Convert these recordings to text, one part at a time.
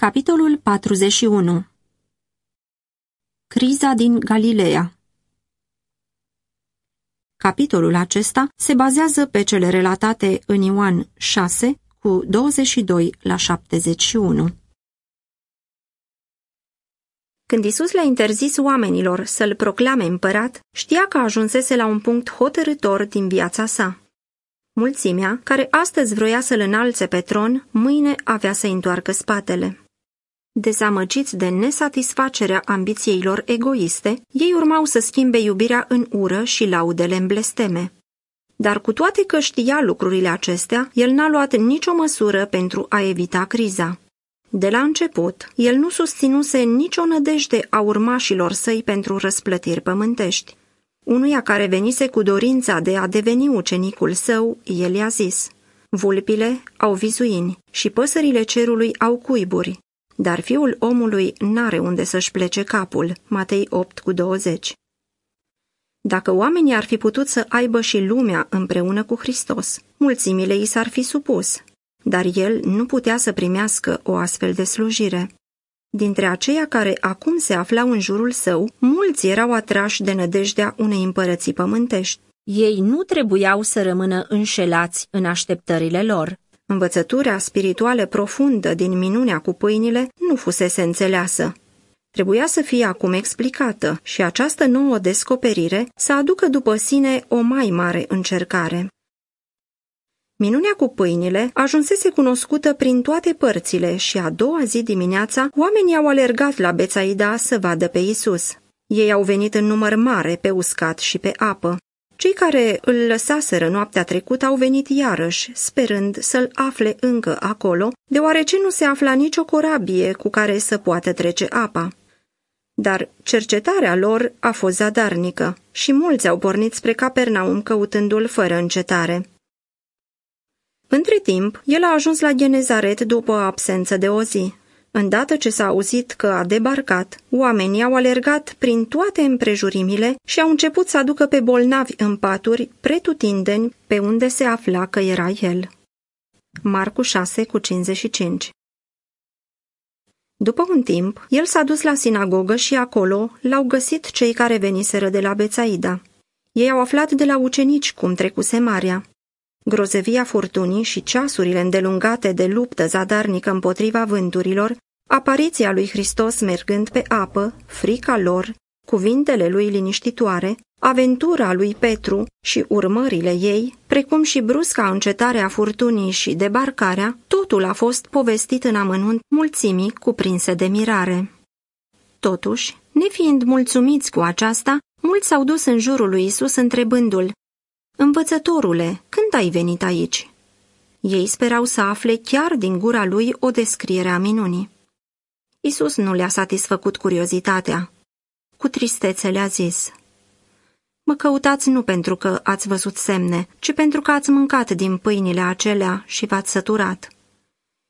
Capitolul 41 Criza din Galileea Capitolul acesta se bazează pe cele relatate în Ioan 6 cu 22 la 71. Când Isus le-a interzis oamenilor să-l proclame împărat, știa că ajunsese la un punct hotărător din viața sa. Mulțimea, care astăzi vroia să-l înalțe pe tron, mâine avea să întoarcă spatele. Dezamăgiți de nesatisfacerea ambiției lor egoiste, ei urmau să schimbe iubirea în ură și laudele în blesteme. Dar cu toate că știa lucrurile acestea, el n-a luat nicio măsură pentru a evita criza. De la început, el nu susținuse nicio nădejde a urmașilor săi pentru răsplătiri pământești. Unuia care venise cu dorința de a deveni ucenicul său, el i-a zis, Vulpile au vizuini și păsările cerului au cuiburi, dar fiul omului n-are unde să-și plece capul. Matei 8 cu 20 Dacă oamenii ar fi putut să aibă și lumea împreună cu Hristos, mulțimile i s-ar fi supus, dar el nu putea să primească o astfel de slujire. Dintre aceia care acum se aflau în jurul său, mulți erau atrași de nădejdea unei împărății pământești. Ei nu trebuiau să rămână înșelați în așteptările lor. Învățătura spirituală profundă din minunea cu pâinile nu fusese înțeleasă. Trebuia să fie acum explicată și această nouă descoperire să aducă după sine o mai mare încercare. Minunea cu pâinile ajunsese cunoscută prin toate părțile și a doua zi dimineața oamenii au alergat la Bețaida să vadă pe Isus. Ei au venit în număr mare pe uscat și pe apă. Cei care îl lăsaseră noaptea trecută au venit iarăși, sperând să-l afle încă acolo, deoarece nu se afla nicio corabie cu care să poată trece apa. Dar cercetarea lor a fost zadarnică și mulți au pornit spre Capernaum căutându-l fără încetare. Între timp, el a ajuns la Genezaret după o absență de o zi. Îndată ce s-a auzit că a debarcat, oamenii au alergat prin toate împrejurimile și au început să aducă pe bolnavi în paturi, pretutindeni pe unde se afla că era el. Marcu 6 cu 55 După un timp, el s-a dus la sinagogă și acolo l-au găsit cei care veniseră de la Bețaida. Ei au aflat de la ucenici cum trecuse Maria. Grozevia furtunii și ceasurile îndelungate de luptă zadarnică împotriva vânturilor, apariția lui Hristos mergând pe apă, frica lor, cuvintele lui liniștitoare, aventura lui Petru și urmările ei, precum și brusca încetare a furtunii și debarcarea, totul a fost povestit în amănunt mulțimii cuprinse de mirare. Totuși, nefiind mulțumiți cu aceasta, mulți s-au dus în jurul lui Isus întrebându-l, Învățătorule, când ai venit aici?" Ei sperau să afle chiar din gura lui o descriere a minunii. Isus nu le-a satisfăcut curiozitatea. Cu tristețe le-a zis, Mă căutați nu pentru că ați văzut semne, ci pentru că ați mâncat din pâinile acelea și v-ați săturat.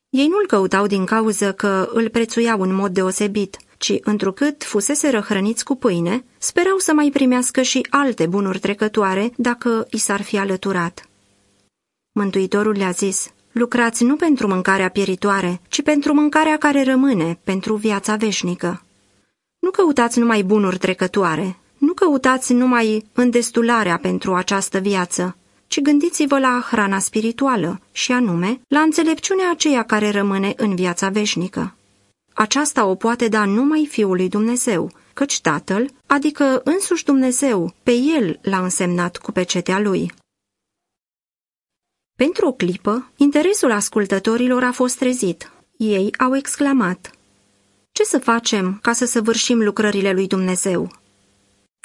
Ei nu-l căutau din cauză că îl prețuiau în mod deosebit, ci întrucât fusese răhrăniți cu pâine, sperau să mai primească și alte bunuri trecătoare dacă i s-ar fi alăturat. Mântuitorul le-a zis, lucrați nu pentru mâncarea pieritoare, ci pentru mâncarea care rămâne, pentru viața veșnică. Nu căutați numai bunuri trecătoare, nu căutați numai îndestularea pentru această viață, ci gândiți-vă la hrana spirituală și anume la înțelepciunea aceea care rămâne în viața veșnică. Aceasta o poate da numai Fiul lui Dumnezeu, căci Tatăl, adică însuși Dumnezeu, pe El l-a însemnat cu pecetea Lui. Pentru o clipă, interesul ascultătorilor a fost trezit. Ei au exclamat, Ce să facem ca să săvârșim lucrările lui Dumnezeu?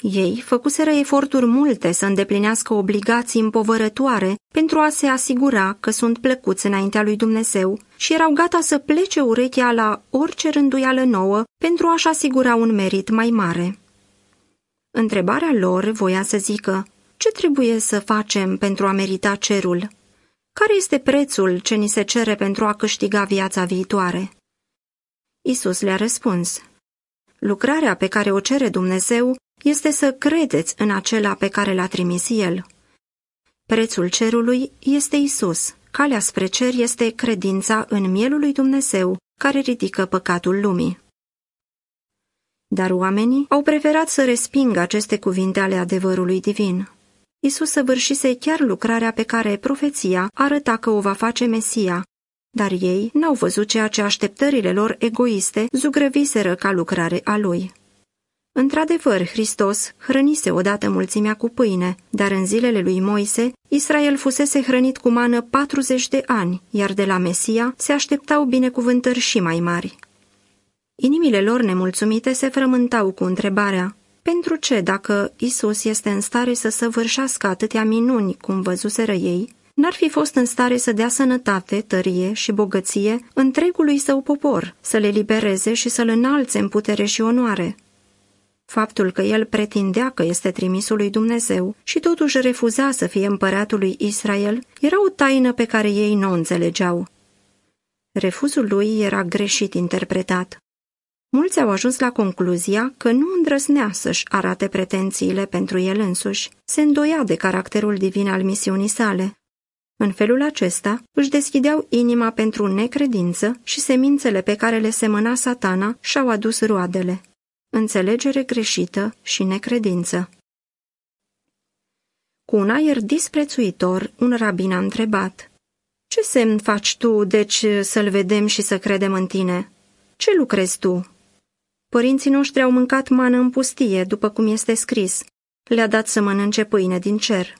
Ei făcuseră eforturi multe să îndeplinească obligații împovărătoare pentru a se asigura că sunt plăcuți înaintea lui Dumnezeu și erau gata să plece urechea la orice rânduială nouă pentru a-și asigura un merit mai mare. Întrebarea lor voia să zică, ce trebuie să facem pentru a merita cerul? Care este prețul ce ni se cere pentru a câștiga viața viitoare? Isus le-a răspuns, lucrarea pe care o cere Dumnezeu este să credeți în acela pe care l-a trimis El. Prețul cerului este Isus. Calea spre cer este credința în mielul lui Dumnezeu, care ridică păcatul lumii. Dar oamenii au preferat să respingă aceste cuvinte ale adevărului divin. Isus săvârșise chiar lucrarea pe care profeția arăta că o va face Mesia, dar ei n-au văzut ceea ce așteptările lor egoiste zugrăviseră ca lucrare a lui. Într-adevăr, Hristos hrănise odată mulțimea cu pâine, dar în zilele lui Moise, Israel fusese hrănit cu mană 40 de ani, iar de la Mesia se așteptau binecuvântări și mai mari. Inimile lor nemulțumite se frământau cu întrebarea, pentru ce, dacă Isus este în stare să săvârșească atâtea minuni cum văzuseră ei, n-ar fi fost în stare să dea sănătate, tărie și bogăție întregului său popor, să le libereze și să-l înalțe în putere și onoare? Faptul că el pretindea că este trimisul lui Dumnezeu și totuși refuza să fie împăratul lui Israel era o taină pe care ei nu o înțelegeau. Refuzul lui era greșit interpretat. Mulți au ajuns la concluzia că nu îndrăznea să-și arate pretențiile pentru el însuși, se îndoia de caracterul divin al misiunii sale. În felul acesta își deschideau inima pentru necredință și semințele pe care le semăna satana și-au adus roadele. Înțelegere greșită și necredință. Cu un aer disprețuitor, un rabin a întrebat, Ce semn faci tu, deci, să-l vedem și să credem în tine? Ce lucrezi tu?" Părinții noștri au mâncat mană în pustie, după cum este scris. Le-a dat să mănânce pâine din cer.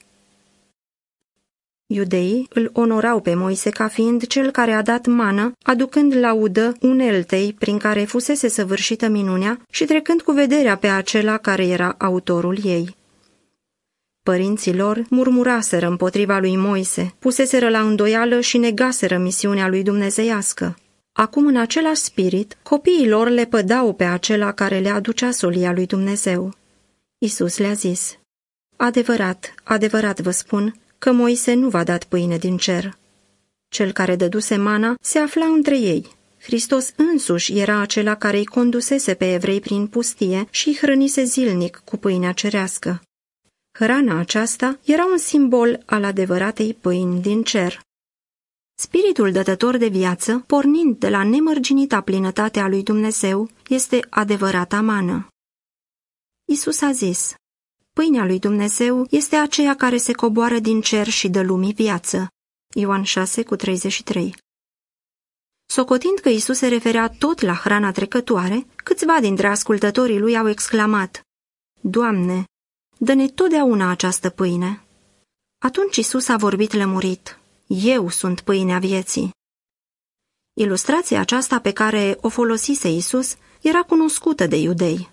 Iudeii îl onorau pe Moise ca fiind cel care a dat mană, aducând laudă uneltei prin care fusese săvârșită minunea și trecând cu vederea pe acela care era autorul ei. Părinții lor murmuraseră împotriva lui Moise, puseseră la îndoială și negaseră misiunea lui dumnezeiască. Acum, în același spirit, copiii lor le pădau pe acela care le aducea solia lui Dumnezeu. Isus le-a zis, Adevărat, adevărat vă spun, că Moise nu v-a dat pâine din cer. Cel care dăduse mana se afla între ei. Hristos însuși era acela care îi condusese pe evrei prin pustie și îi hrănise zilnic cu pâinea cerească. Hrana aceasta era un simbol al adevăratei pâini din cer. Spiritul dătător de viață, pornind de la nemărginita plinătate a lui Dumnezeu, este adevărata mană. Isus a zis, Pâinea lui Dumnezeu este aceea care se coboară din cer și dă lumii viață. Ioan 6 cu 33 Socotind că Isus se referea tot la hrana trecătoare, câțiva dintre ascultătorii lui au exclamat, Doamne, dă-ne totdeauna această pâine. Atunci Isus a vorbit lămurit, Eu sunt pâinea vieții. Ilustrația aceasta pe care o folosise Isus era cunoscută de iudei.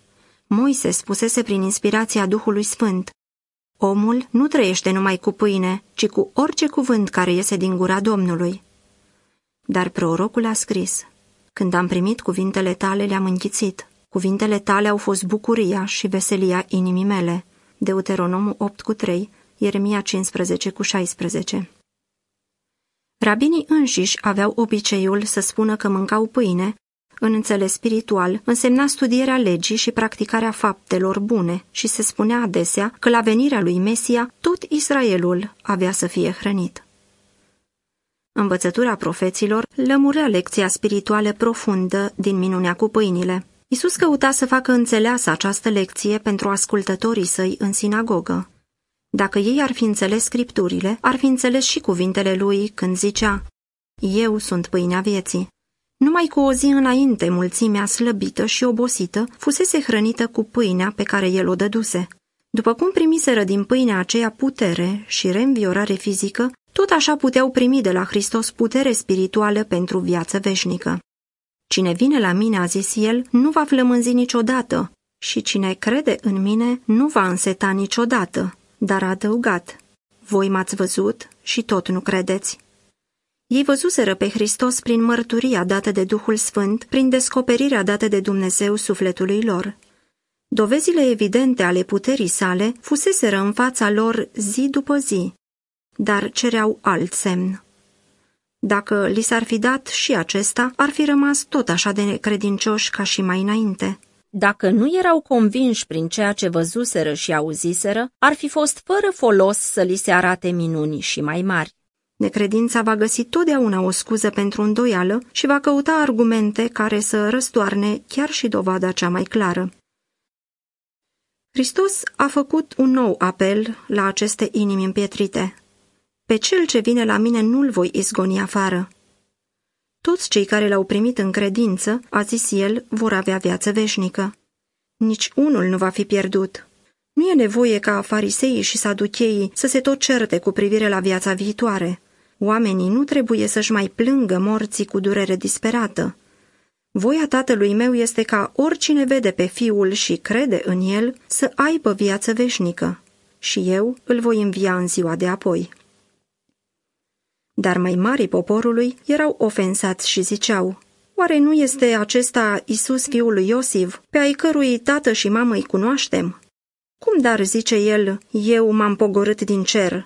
Moise spusese prin inspirația Duhului Sfânt, Omul nu trăiește numai cu pâine, ci cu orice cuvânt care iese din gura Domnului. Dar prorocul a scris, Când am primit cuvintele tale, le-am înghițit. Cuvintele tale au fost bucuria și veselia inimii mele. Deuteronomul 8 cu 3, Ieremia 15 cu 16. Rabinii înșiși aveau obiceiul să spună că mâncau pâine în înțeles spiritual, însemna studierea legii și practicarea faptelor bune și se spunea adesea că la venirea lui Mesia tot Israelul avea să fie hrănit. Învățătura profeților lămurea lecția spirituală profundă din minunea cu pâinile. Isus căuta să facă înțeleasă această lecție pentru ascultătorii săi în sinagogă. Dacă ei ar fi înțeles scripturile, ar fi înțeles și cuvintele lui când zicea, Eu sunt pâinea vieții. Numai cu o zi înainte, mulțimea slăbită și obosită fusese hrănită cu pâinea pe care el o dăduse. După cum primiseră din pâinea aceea putere și reînviorare fizică, tot așa puteau primi de la Hristos putere spirituală pentru viață veșnică. Cine vine la mine, a zis el, nu va flămânzi niciodată și cine crede în mine nu va înseta niciodată, dar a adăugat, voi m-ați văzut și tot nu credeți. Ei văzuseră pe Hristos prin mărturia dată de Duhul Sfânt, prin descoperirea dată de Dumnezeu sufletului lor. Dovezile evidente ale puterii sale fuseseră în fața lor zi după zi, dar cereau alt semn. Dacă li s-ar fi dat și acesta, ar fi rămas tot așa de necredincioși ca și mai înainte. Dacă nu erau convinși prin ceea ce văzuseră și auziseră, ar fi fost fără folos să li se arate minuni și mai mari. Necredința va găsi totdeauna o scuză pentru îndoială și va căuta argumente care să răstoarne chiar și dovada cea mai clară. Hristos a făcut un nou apel la aceste inimi împietrite. Pe cel ce vine la mine nu-l voi izgoni afară. Toți cei care l-au primit în credință, a zis el, vor avea viață veșnică. Nici unul nu va fi pierdut. Nu e nevoie ca fariseii și saducheii să se tot certe cu privire la viața viitoare. Oamenii nu trebuie să-și mai plângă morții cu durere disperată. Voia tatălui meu este ca oricine vede pe fiul și crede în el să aibă viață veșnică. Și eu îl voi învia în ziua de apoi. Dar mai mari poporului erau ofensați și ziceau, Oare nu este acesta Isus fiul lui Iosif, pe ai cărui tată și mamă îi cunoaștem? Cum dar, zice el, eu m-am pogorât din cer?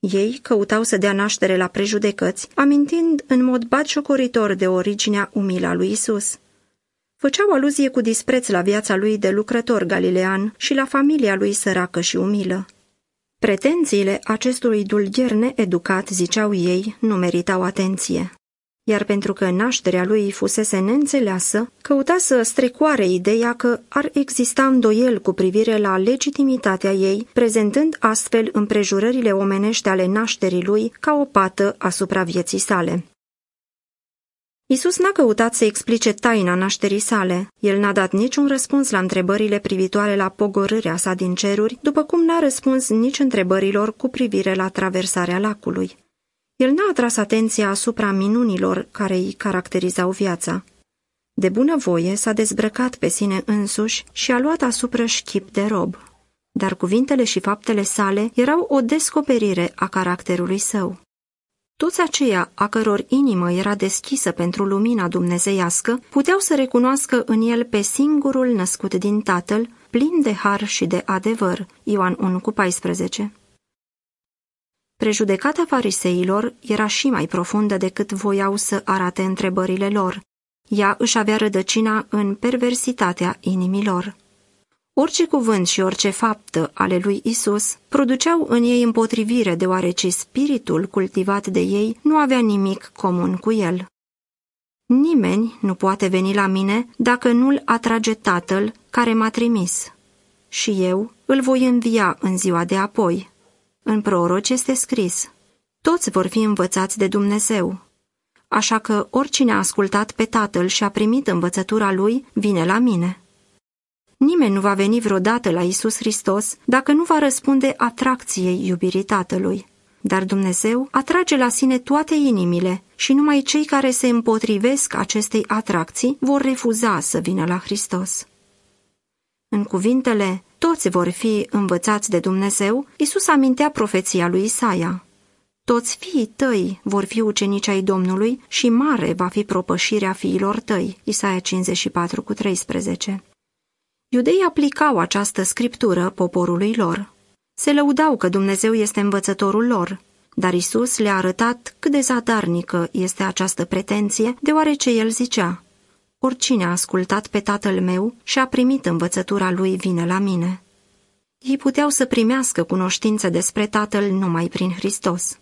Ei căutau să dea naștere la prejudecăți, amintind în mod batjocoritor de originea umilă a lui Isus. Făceau aluzie cu dispreț la viața lui de lucrător galilean și la familia lui săracă și umilă. Pretențiile acestui dulgher needucat, ziceau ei, nu meritau atenție. Iar pentru că nașterea lui fusese neînțeleasă, căuta să strecoare ideea că ar exista îndoiel cu privire la legitimitatea ei, prezentând astfel împrejurările omenești ale nașterii lui ca o pată asupra vieții sale. Isus n-a căutat să explice taina nașterii sale. El n-a dat niciun răspuns la întrebările privitoare la pogorârea sa din ceruri, după cum n-a răspuns nici întrebărilor cu privire la traversarea lacului. El n-a atras atenția asupra minunilor care îi caracterizau viața. De bunăvoie s-a dezbrăcat pe sine însuși și a luat asupra șchip de rob. Dar cuvintele și faptele sale erau o descoperire a caracterului său. Toți aceia a căror inimă era deschisă pentru lumina dumnezeiască puteau să recunoască în el pe singurul născut din Tatăl, plin de har și de adevăr. Ioan 1 cu 14 Prejudecata fariseilor era și mai profundă decât voiau să arate întrebările lor. Ea își avea rădăcina în perversitatea inimilor. Orice cuvânt și orice faptă ale lui Isus produceau în ei împotrivire, deoarece spiritul cultivat de ei nu avea nimic comun cu el. Nimeni nu poate veni la mine dacă nu-l atrage Tatăl care m-a trimis. Și eu îl voi învia în ziua de apoi. În proroci este scris, toți vor fi învățați de Dumnezeu. Așa că oricine a ascultat pe Tatăl și a primit învățătura lui, vine la mine. Nimeni nu va veni vreodată la Isus Hristos dacă nu va răspunde atracției iubirii Tatălui. Dar Dumnezeu atrage la sine toate inimile și numai cei care se împotrivesc acestei atracții vor refuza să vină la Hristos. În cuvintele toți vor fi învățați de Dumnezeu, Isus amintea profeția lui Isaia. Toți fiii tăi vor fi ucenici ai Domnului și mare va fi propășirea fiilor tăi. Isaia 54 cu 13. Iudeii aplicau această scriptură poporului lor. Se lăudau că Dumnezeu este învățătorul lor, dar Isus le-a arătat cât de zadarnică este această pretenție, deoarece el zicea, Oricine a ascultat pe tatăl meu și a primit învățătura lui vine la mine. Ei puteau să primească cunoștință despre tatăl numai prin Hristos.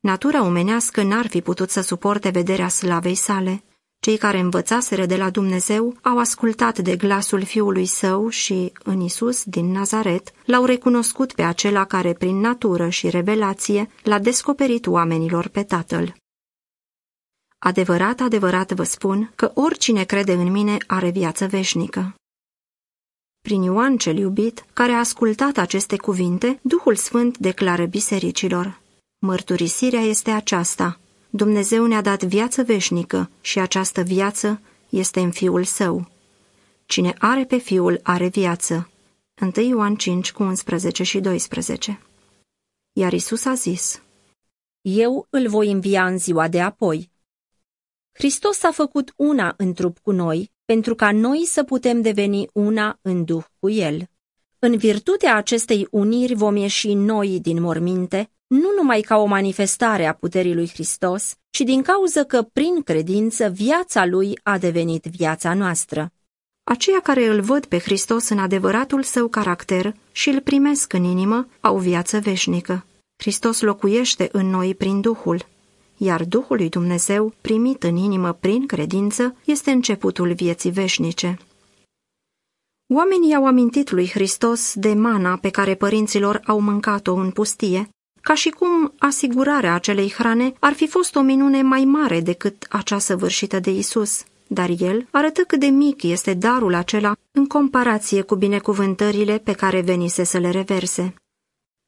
Natura omenească n-ar fi putut să suporte vederea slavei sale. Cei care învățaseră de la Dumnezeu au ascultat de glasul fiului său și, în Isus din Nazaret, l-au recunoscut pe acela care, prin natură și revelație, l-a descoperit oamenilor pe tatăl. Adevărat, adevărat vă spun că oricine crede în mine are viață veșnică. Prin Ioan cel iubit, care a ascultat aceste cuvinte, Duhul Sfânt declară bisericilor. Mărturisirea este aceasta. Dumnezeu ne-a dat viață veșnică și această viață este în Fiul Său. Cine are pe Fiul are viață. 1 Ioan 5 cu 11 și 12 Iar Isus a zis, Eu îl voi învia în ziua de apoi. Hristos s-a făcut una în trup cu noi, pentru ca noi să putem deveni una în duh cu El. În virtutea acestei uniri vom ieși noi din morminte, nu numai ca o manifestare a puterii lui Hristos, ci din cauză că, prin credință, viața lui a devenit viața noastră. Aceia care îl văd pe Hristos în adevăratul său caracter și îl primesc în inimă, au viață veșnică. Hristos locuiește în noi prin Duhul, iar Duhul lui Dumnezeu, primit în inimă prin credință, este începutul vieții veșnice. Oamenii au amintit lui Hristos de mana pe care părinților au mâncat-o în pustie, ca și cum asigurarea acelei hrane ar fi fost o minune mai mare decât acea săvârșită de Isus, dar el arătă cât de mic este darul acela în comparație cu binecuvântările pe care venise să le reverse.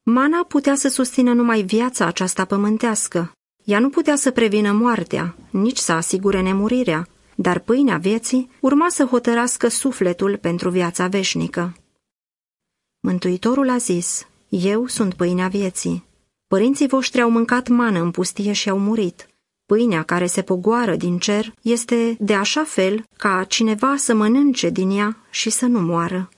Mana putea să susțină numai viața aceasta pământească. Ea nu putea să prevină moartea, nici să asigure nemurirea, dar pâinea vieții urma să hotărască sufletul pentru viața veșnică. Mântuitorul a zis, Eu sunt pâinea vieții. Părinții voștri au mâncat mană în pustie și au murit. Pâinea care se pogoară din cer este de așa fel ca cineva să mănânce din ea și să nu moară.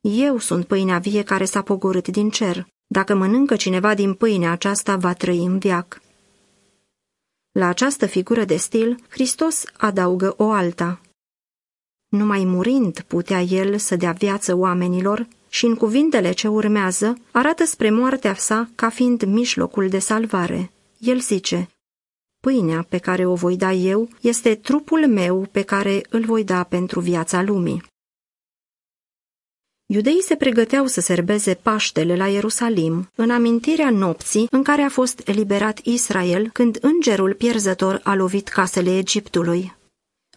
Eu sunt pâinea vie care s-a pogorât din cer. Dacă mănâncă cineva din pâinea aceasta, va trăi în viac. La această figură de stil, Hristos adaugă o alta. Numai murind putea el să dea viață oamenilor și în cuvintele ce urmează arată spre moartea sa ca fiind mijlocul de salvare. El zice, Pâinea pe care o voi da eu este trupul meu pe care îl voi da pentru viața lumii. Iudeii se pregăteau să serbeze Paștele la Ierusalim, în amintirea nopții în care a fost eliberat Israel când îngerul pierzător a lovit casele Egiptului.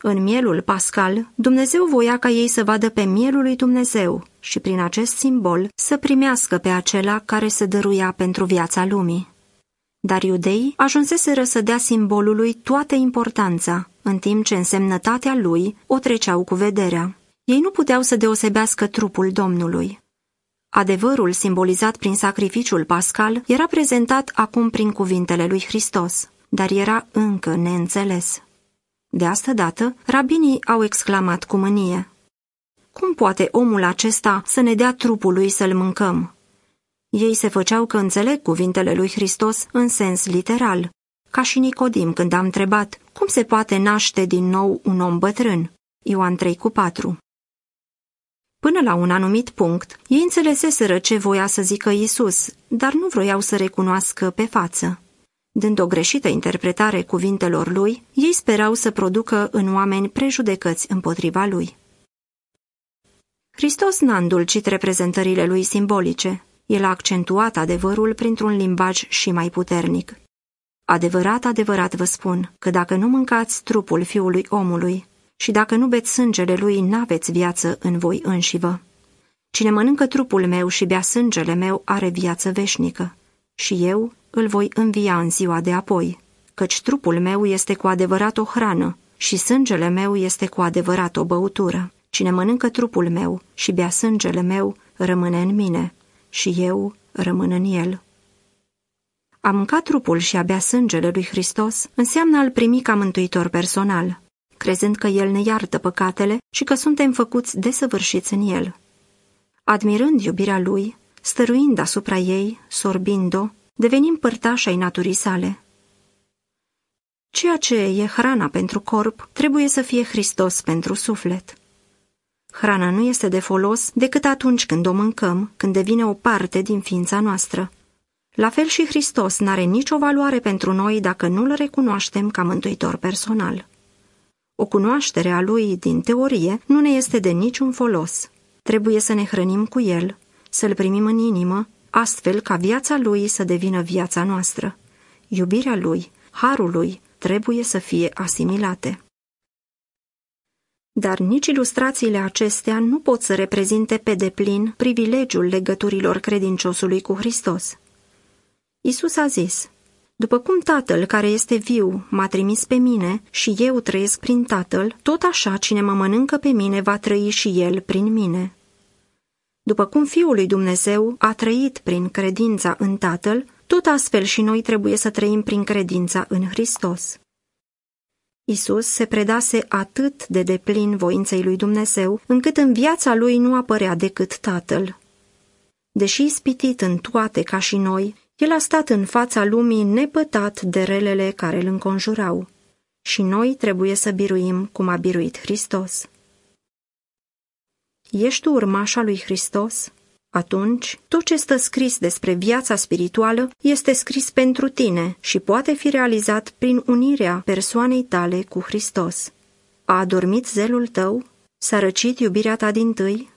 În mielul pascal, Dumnezeu voia ca ei să vadă pe mielul lui Dumnezeu și prin acest simbol să primească pe acela care se dăruia pentru viața lumii. Dar iudeii ajunseseră să dea simbolului toată importanța, în timp ce însemnătatea lui o treceau cu vederea. Ei nu puteau să deosebească trupul Domnului. Adevărul simbolizat prin sacrificiul pascal era prezentat acum prin cuvintele lui Hristos, dar era încă neînțeles. De asta dată, rabinii au exclamat cu mânie. Cum poate omul acesta să ne dea trupul lui să-l mâncăm? Ei se făceau că înțeleg cuvintele lui Hristos în sens literal, ca și Nicodim când a întrebat cum se poate naște din nou un om bătrân. Ioan 3 cu 4 Până la un anumit punct, ei înțeleseseră ce voia să zică Isus, dar nu vroiau să recunoască pe față. Dând o greșită interpretare cuvintelor lui, ei sperau să producă în oameni prejudecăți împotriva lui. Hristos n-a îndulcit reprezentările lui simbolice. El a accentuat adevărul printr-un limbaj și mai puternic. Adevărat, adevărat vă spun că dacă nu mâncați trupul fiului omului și dacă nu beți sângele lui, n-aveți viață în voi înșivă. Cine mănâncă trupul meu și bea sângele meu are viață veșnică și eu îl voi învia în ziua de apoi, căci trupul meu este cu adevărat o hrană și sângele meu este cu adevărat o băutură. Cine mănâncă trupul meu și bea sângele meu rămâne în mine și eu rămân în el. A mânca trupul și a bea sângele lui Hristos înseamnă al primi ca mântuitor personal, crezând că El ne iartă păcatele și că suntem făcuți desăvârșiți în El. Admirând iubirea Lui, stăruind asupra ei, sorbind-o, devenim părtași ai naturii sale. Ceea ce e hrana pentru corp trebuie să fie Hristos pentru suflet. Hrana nu este de folos decât atunci când o mâncăm, când devine o parte din ființa noastră. La fel și Hristos n-are nicio valoare pentru noi dacă nu-L recunoaștem ca mântuitor personal. O cunoaștere a Lui din teorie nu ne este de niciun folos. Trebuie să ne hrănim cu El, să-L primim în inimă, astfel ca viața Lui să devină viața noastră. Iubirea Lui, harul Lui, trebuie să fie asimilate. Dar nici ilustrațiile acestea nu pot să reprezinte pe deplin privilegiul legăturilor credinciosului cu Hristos. Isus a zis, După cum Tatăl care este viu m-a trimis pe mine și eu trăiesc prin Tatăl, tot așa cine mă mănâncă pe mine va trăi și el prin mine. După cum Fiul lui Dumnezeu a trăit prin credința în Tatăl, tot astfel și noi trebuie să trăim prin credința în Hristos. Isus se predase atât de deplin voinței lui Dumnezeu, încât în viața lui nu apărea decât Tatăl. Deși ispitit în toate ca și noi, el a stat în fața lumii nepătat de relele care îl înconjurau. Și noi trebuie să biruim cum a biruit Hristos. Ești tu urmașa lui Hristos? Atunci tot ce stă scris despre viața spirituală este scris pentru tine și poate fi realizat prin unirea persoanei tale cu Hristos. A adormit zelul tău? S-a răcit iubirea ta din tâi?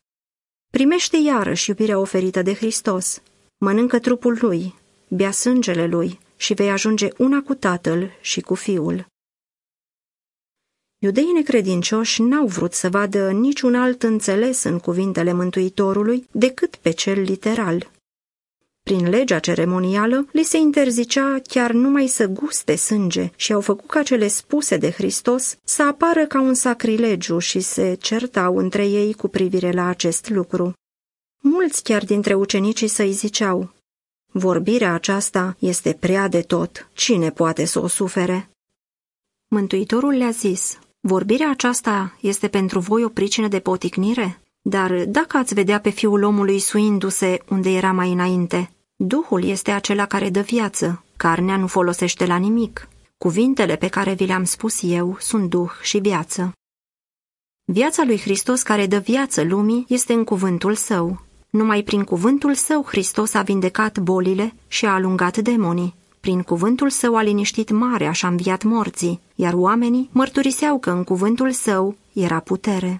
Primește iarăși iubirea oferită de Hristos. Mănâncă trupul lui, bea sângele lui și vei ajunge una cu tatăl și cu fiul. Iudeii necredincioși n-au vrut să vadă niciun alt înțeles în cuvintele Mântuitorului decât pe cel literal. Prin legea ceremonială, li se interzicea chiar numai să guste sânge și au făcut ca cele spuse de Hristos să apară ca un sacrilegiu și se certau între ei cu privire la acest lucru. Mulți chiar dintre ucenicii să-i ziceau, Vorbirea aceasta este prea de tot, cine poate să o sufere? Mântuitorul le-a zis, Vorbirea aceasta este pentru voi o pricină de poticnire? Dar dacă ați vedea pe fiul omului suindu-se unde era mai înainte, Duhul este acela care dă viață, carnea nu folosește la nimic. Cuvintele pe care vi le-am spus eu sunt Duh și viață. Viața lui Hristos care dă viață lumii este în cuvântul său. Numai prin cuvântul său Hristos a vindecat bolile și a alungat demonii. Prin cuvântul său a liniștit marea și a înviat morții, iar oamenii mărturiseau că în cuvântul său era putere.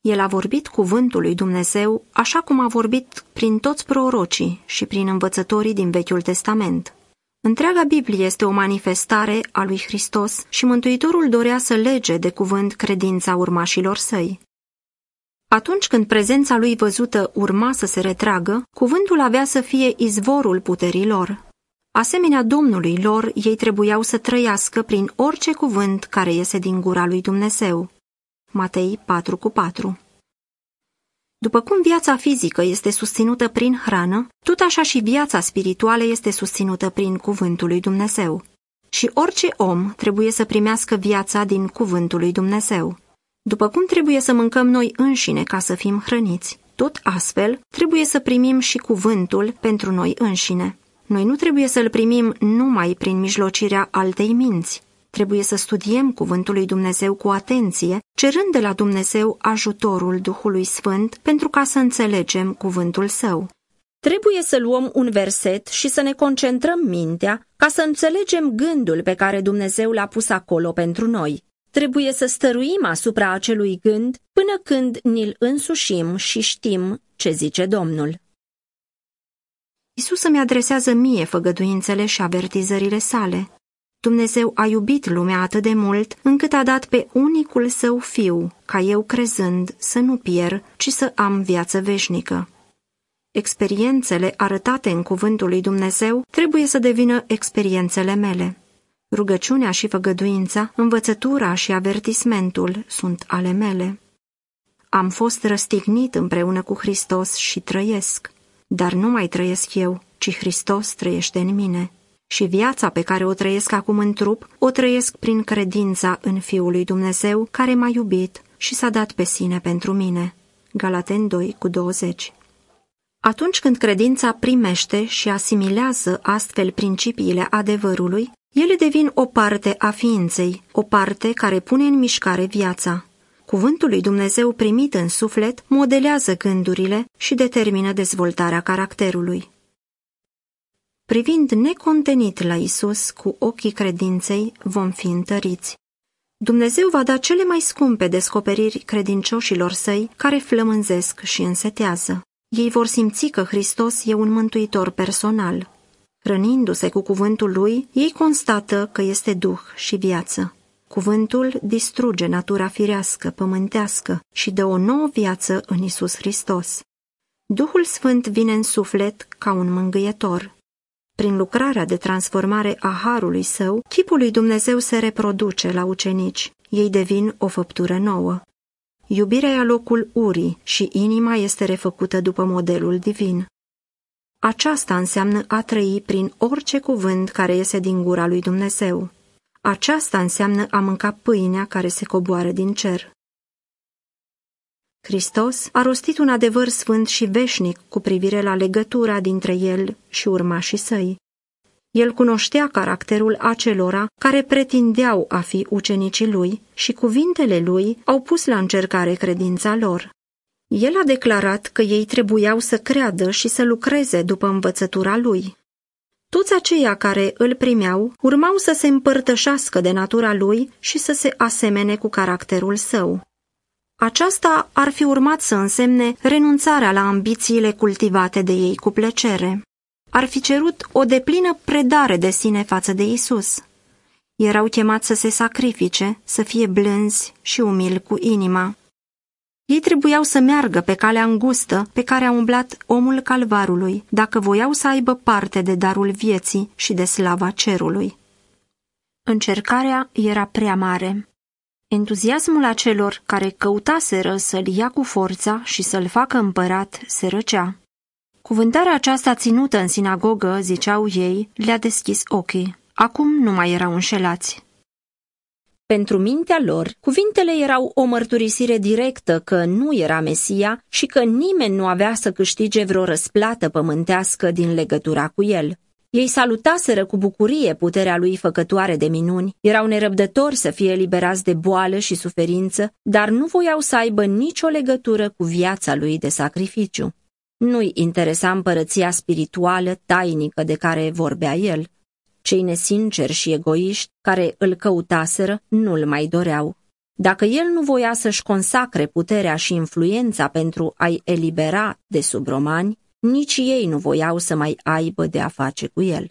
El a vorbit cuvântul lui Dumnezeu așa cum a vorbit prin toți prorocii și prin învățătorii din Vechiul Testament. Întreaga Biblie este o manifestare a lui Hristos și Mântuitorul dorea să lege de cuvânt credința urmașilor săi. Atunci când prezența lui văzută urma să se retragă, cuvântul avea să fie izvorul puterilor. Asemenea Domnului lor, ei trebuiau să trăiască prin orice cuvânt care iese din gura lui Dumnezeu. Matei 4 cu 4 După cum viața fizică este susținută prin hrană, tot așa și viața spirituală este susținută prin cuvântul lui Dumnezeu. Și orice om trebuie să primească viața din cuvântul lui Dumnezeu. După cum trebuie să mâncăm noi înșine ca să fim hrăniți, tot astfel trebuie să primim și cuvântul pentru noi înșine. Noi nu trebuie să-l primim numai prin mijlocirea altei minți. Trebuie să studiem cuvântul lui Dumnezeu cu atenție, cerând de la Dumnezeu ajutorul Duhului Sfânt pentru ca să înțelegem cuvântul său. Trebuie să luăm un verset și să ne concentrăm mintea ca să înțelegem gândul pe care Dumnezeu l-a pus acolo pentru noi. Trebuie să stăruim asupra acelui gând până când ni-l însușim și știm ce zice Domnul. Isus îmi adresează mie făgăduințele și avertizările sale. Dumnezeu a iubit lumea atât de mult încât a dat pe unicul său fiu, ca eu crezând să nu pierd, ci să am viață veșnică. Experiențele arătate în cuvântul lui Dumnezeu trebuie să devină experiențele mele. Rugăciunea și făgăduința, învățătura și avertismentul sunt ale mele. Am fost răstignit împreună cu Hristos și trăiesc. Dar nu mai trăiesc eu, ci Hristos trăiește în mine. Și viața pe care o trăiesc acum în trup, o trăiesc prin credința în Fiul lui Dumnezeu, care m-a iubit și s-a dat pe sine pentru mine. Galaten 2 cu 20 Atunci când credința primește și asimilează astfel principiile adevărului, ele devin o parte a ființei, o parte care pune în mișcare viața. Cuvântul lui Dumnezeu primit în suflet modelează gândurile și determină dezvoltarea caracterului. Privind necontenit la Isus cu ochii credinței, vom fi întăriți. Dumnezeu va da cele mai scumpe descoperiri credincioșilor săi care flămânzesc și însetează. Ei vor simți că Hristos e un mântuitor personal. Rănindu-se cu cuvântul lui, ei constată că este Duh și viață. Cuvântul distruge natura firească, pământească și dă o nouă viață în Isus Hristos. Duhul Sfânt vine în suflet ca un mângâietor. Prin lucrarea de transformare a Harului Său, chipul lui Dumnezeu se reproduce la ucenici. Ei devin o făptură nouă. Iubirea ia locul urii și inima este refăcută după modelul divin. Aceasta înseamnă a trăi prin orice cuvânt care iese din gura lui Dumnezeu. Aceasta înseamnă a mânca pâinea care se coboară din cer. Hristos a rostit un adevăr sfânt și veșnic cu privire la legătura dintre el și urmașii săi. El cunoștea caracterul acelora care pretindeau a fi ucenicii lui și cuvintele lui au pus la încercare credința lor. El a declarat că ei trebuiau să creadă și să lucreze după învățătura lui. Toți aceia care îl primeau urmau să se împărtășească de natura lui și să se asemene cu caracterul său. Aceasta ar fi urmat să însemne renunțarea la ambițiile cultivate de ei cu plăcere. Ar fi cerut o deplină predare de sine față de Isus. Erau chemați să se sacrifice, să fie blânzi și umili cu inima. Ei trebuiau să meargă pe calea îngustă pe care a umblat omul calvarului, dacă voiau să aibă parte de darul vieții și de slava cerului. Încercarea era prea mare. Entuziasmul acelor care căutaseră să-l ia cu forța și să-l facă împărat se răcea. Cuvântarea aceasta ținută în sinagogă, ziceau ei, le-a deschis ochii. Acum nu mai erau înșelați. Pentru mintea lor, cuvintele erau o mărturisire directă că nu era Mesia și că nimeni nu avea să câștige vreo răsplată pământească din legătura cu el. Ei salutaseră cu bucurie puterea lui făcătoare de minuni, erau nerăbdători să fie liberați de boală și suferință, dar nu voiau să aibă nicio legătură cu viața lui de sacrificiu. Nu-i interesa împărăția spirituală tainică de care vorbea el. Cei nesinceri și egoiști care îl căutaseră nu-l mai doreau. Dacă el nu voia să-și consacre puterea și influența pentru a-i elibera de sub romani, nici ei nu voiau să mai aibă de a face cu el.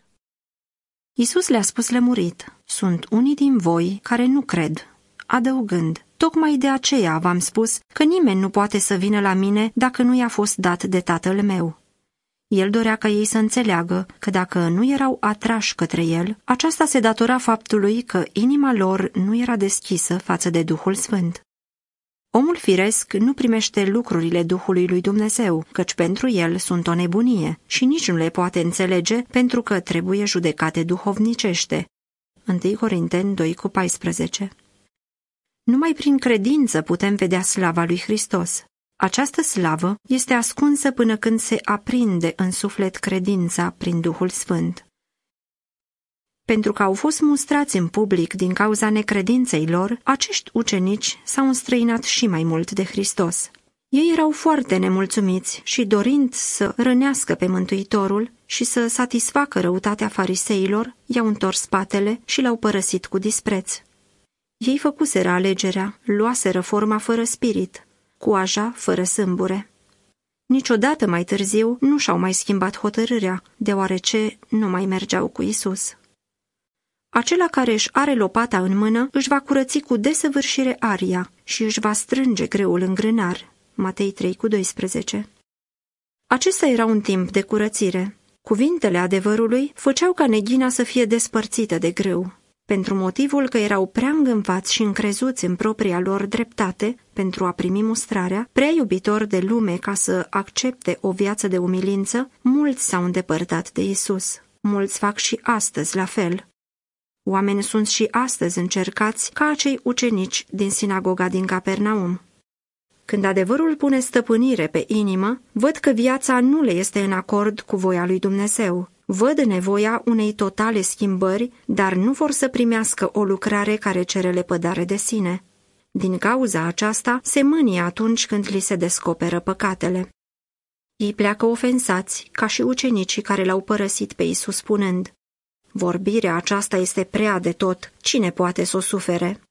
Isus le-a spus lămurit, sunt unii din voi care nu cred, adăugând, tocmai de aceea v-am spus că nimeni nu poate să vină la mine dacă nu i-a fost dat de tatăl meu. El dorea ca ei să înțeleagă că dacă nu erau atrași către el, aceasta se datora faptului că inima lor nu era deschisă față de Duhul Sfânt. Omul firesc nu primește lucrurile Duhului lui Dumnezeu, căci pentru el sunt o nebunie și nici nu le poate înțelege pentru că trebuie judecate duhovnicește. 1 Corinteni 2 cu 14 Numai prin credință putem vedea slava lui Hristos. Această slavă este ascunsă până când se aprinde în suflet credința prin Duhul Sfânt. Pentru că au fost mustrați în public din cauza necredinței lor, acești ucenici s-au înstrăinat și mai mult de Hristos. Ei erau foarte nemulțumiți și dorind să rănească pe Mântuitorul și să satisfacă răutatea fariseilor, i-au întors spatele și l-au părăsit cu dispreț. Ei făcuseră alegerea, luaseră forma fără spirit, coaja fără sâmbure. Niciodată mai târziu nu și-au mai schimbat hotărârea, deoarece nu mai mergeau cu Isus. Acela care își are lopata în mână își va curăți cu desăvârșire aria și își va strânge greul în grânar. Matei 3 cu 12 Acesta era un timp de curățire. Cuvintele adevărului făceau ca neghina să fie despărțită de greu. Pentru motivul că erau prea îngânfați și încrezuți în propria lor dreptate pentru a primi mustrarea, prea iubitor de lume ca să accepte o viață de umilință, mulți s-au îndepărtat de Isus. Mulți fac și astăzi la fel. Oamenii sunt și astăzi încercați ca acei ucenici din sinagoga din Capernaum. Când adevărul pune stăpânire pe inimă, văd că viața nu le este în acord cu voia lui Dumnezeu. Văd nevoia unei totale schimbări, dar nu vor să primească o lucrare care cere lepădare de sine. Din cauza aceasta, se mânie atunci când li se descoperă păcatele. Ei pleacă ofensați, ca și ucenicii care l-au părăsit pe Isus spunând, Vorbirea aceasta este prea de tot, cine poate să o sufere?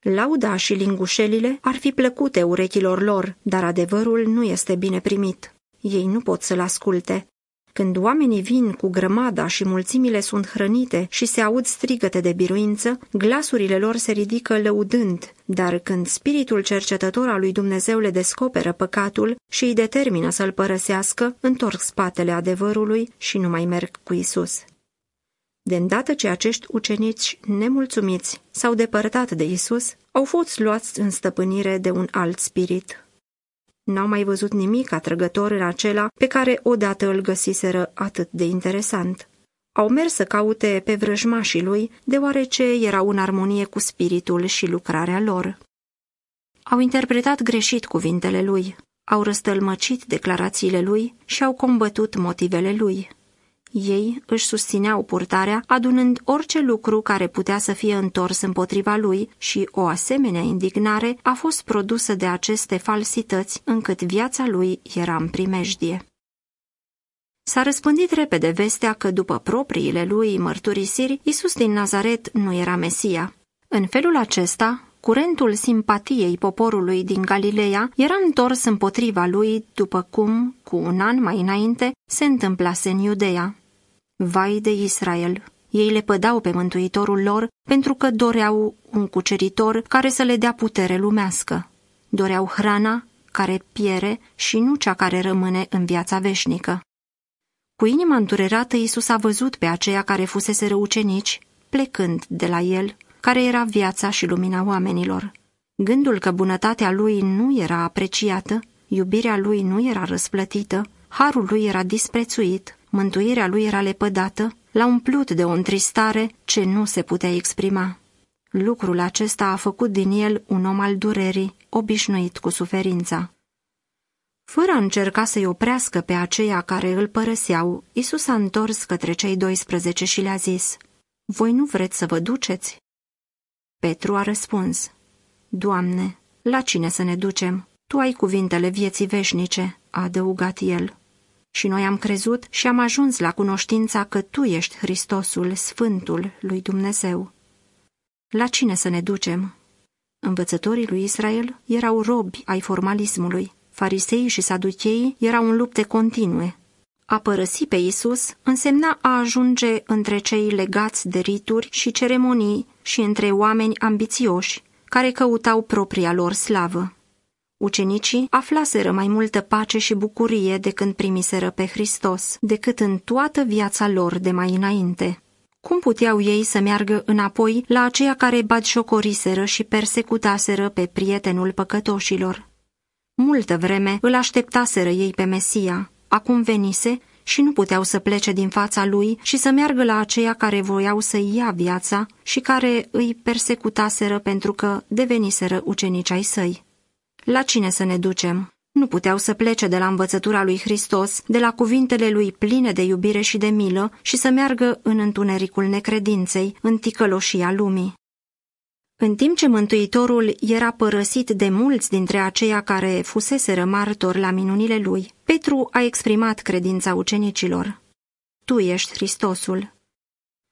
Lauda și lingușelile ar fi plăcute urechilor lor, dar adevărul nu este bine primit. Ei nu pot să-l asculte. Când oamenii vin cu grămada și mulțimile sunt hrănite și se aud strigăte de biruință, glasurile lor se ridică lăudând, dar când spiritul cercetător al lui Dumnezeu le descoperă păcatul și îi determină să-l părăsească, întorc spatele adevărului și nu mai merg cu Isus. De îndată ce acești ucenici nemulțumiți s-au depărtat de Isus, au fost luați în stăpânire de un alt spirit. N-au mai văzut nimic atrăgător în acela pe care odată îl găsiseră atât de interesant. Au mers să caute pe vrăjmașii lui, deoarece erau în armonie cu spiritul și lucrarea lor. Au interpretat greșit cuvintele lui, au răstălmăcit declarațiile lui și au combătut motivele lui. Ei își susțineau purtarea, adunând orice lucru care putea să fie întors împotriva lui și o asemenea indignare a fost produsă de aceste falsități încât viața lui era în primejdie. S-a răspândit repede vestea că, după propriile lui mărturisiri, Isus din Nazaret nu era Mesia. În felul acesta, curentul simpatiei poporului din Galileea era întors împotriva lui după cum, cu un an mai înainte, se întâmplase în Iudeea. Vai de Israel! Ei le pădau pe mântuitorul lor pentru că doreau un cuceritor care să le dea putere lumească. Doreau hrana care piere și nu cea care rămâne în viața veșnică. Cu inima înturerată, Iisus a văzut pe aceia care fusese răucenici, plecând de la el, care era viața și lumina oamenilor. Gândul că bunătatea lui nu era apreciată, iubirea lui nu era răsplătită, harul lui era disprețuit, mântuirea lui era lepădată, l-a umplut de o întristare ce nu se putea exprima. Lucrul acesta a făcut din el un om al durerii, obișnuit cu suferința. Fără a încerca să-i oprească pe aceia care îl părăseau, Isus a întors către cei 12 și le-a zis, Voi nu vreți să vă duceți? Petru a răspuns, Doamne, la cine să ne ducem? Tu ai cuvintele vieții veșnice, a adăugat el. Și noi am crezut și am ajuns la cunoștința că Tu ești Hristosul, Sfântul lui Dumnezeu. La cine să ne ducem? Învățătorii lui Israel erau robi ai formalismului. Farisei și saducheii erau în lupte continue. A părăsi pe Isus însemna a ajunge între cei legați de rituri și ceremonii și între oameni ambițioși, care căutau propria lor slavă. Ucenicii aflaseră mai multă pace și bucurie de când primiseră pe Hristos, decât în toată viața lor de mai înainte. Cum puteau ei să meargă înapoi la aceia care batjocoriseră și persecutaseră pe prietenul păcătoșilor? Multă vreme îl așteptaseră ei pe Mesia, acum venise și nu puteau să plece din fața lui și să meargă la aceia care voiau să-i ia viața și care îi persecutaseră pentru că deveniseră ucenici ai săi. La cine să ne ducem? Nu puteau să plece de la învățătura lui Hristos, de la cuvintele lui pline de iubire și de milă și să meargă în întunericul necredinței, în ticăloșia lumii. În timp ce Mântuitorul era părăsit de mulți dintre aceia care fuseseră martori la minunile lui, Petru a exprimat credința ucenicilor. Tu ești Hristosul.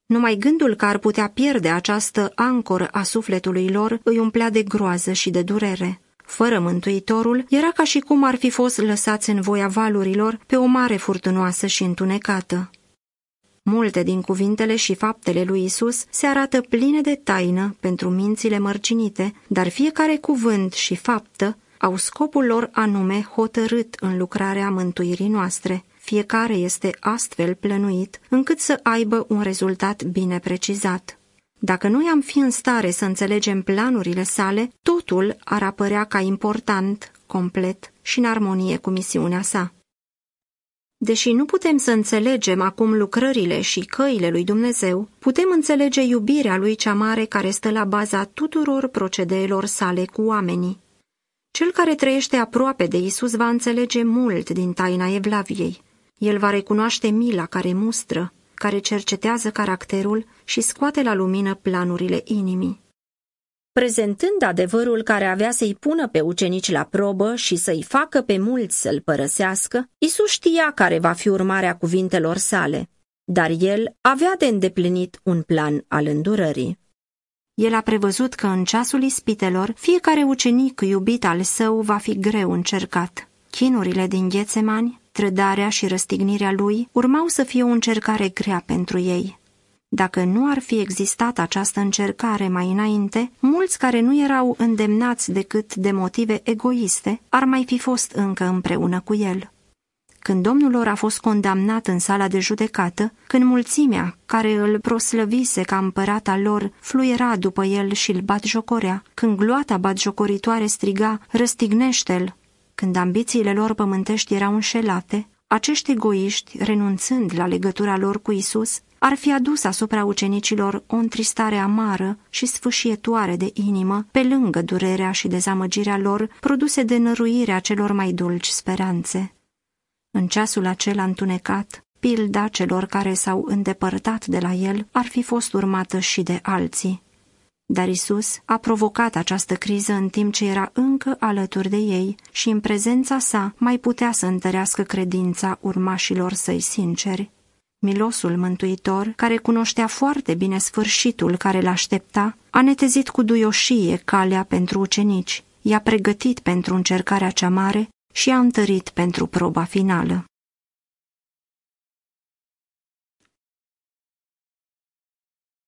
Numai gândul că ar putea pierde această ancoră a sufletului lor îi umplea de groază și de durere. Fără Mântuitorul, era ca și cum ar fi fost lăsați în voia valurilor pe o mare furtunoasă și întunecată. Multe din cuvintele și faptele lui Isus se arată pline de taină pentru mințile mărcinite, dar fiecare cuvânt și faptă au scopul lor anume hotărât în lucrarea mântuirii noastre. Fiecare este astfel plănuit încât să aibă un rezultat bine precizat. Dacă noi am fi în stare să înțelegem planurile sale, totul ar apărea ca important, complet și în armonie cu misiunea sa. Deși nu putem să înțelegem acum lucrările și căile lui Dumnezeu, putem înțelege iubirea lui cea mare care stă la baza tuturor procedeelor sale cu oamenii. Cel care trăiește aproape de Isus va înțelege mult din taina Evlaviei. El va recunoaște mila care mustră, care cercetează caracterul și scoate la lumină planurile inimii. Prezentând adevărul care avea să-i pună pe ucenici la probă și să-i facă pe mulți să-l părăsească, Isus știa care va fi urmarea cuvintelor sale, dar el avea de îndeplinit un plan al îndurării. El a prevăzut că în ceasul ispitelor, fiecare ucenic iubit al său va fi greu încercat. Chinurile din Ghețemani, trădarea și răstignirea lui urmau să fie o încercare grea pentru ei. Dacă nu ar fi existat această încercare mai înainte, mulți care nu erau îndemnați decât de motive egoiste ar mai fi fost încă împreună cu el. Când domnul lor a fost condamnat în sala de judecată, când mulțimea care îl proslăvise ca împărat al lor fluiera după el și îl batjocorea, când gloata batjocoritoare striga, răstignește-l, când ambițiile lor pământești erau înșelate, acești egoiști, renunțând la legătura lor cu Isus, ar fi adus asupra ucenicilor o întristare amară și sfâșietoare de inimă, pe lângă durerea și dezamăgirea lor produse de năruirea celor mai dulci speranțe. În ceasul acela întunecat, pilda celor care s-au îndepărtat de la el ar fi fost urmată și de alții. Dar Isus a provocat această criză în timp ce era încă alături de ei și în prezența sa mai putea să întărească credința urmașilor săi sinceri. Milosul mântuitor, care cunoștea foarte bine sfârșitul care l-aștepta, a netezit cu duioșie calea pentru ucenici, i-a pregătit pentru încercarea cea mare și a întărit pentru proba finală.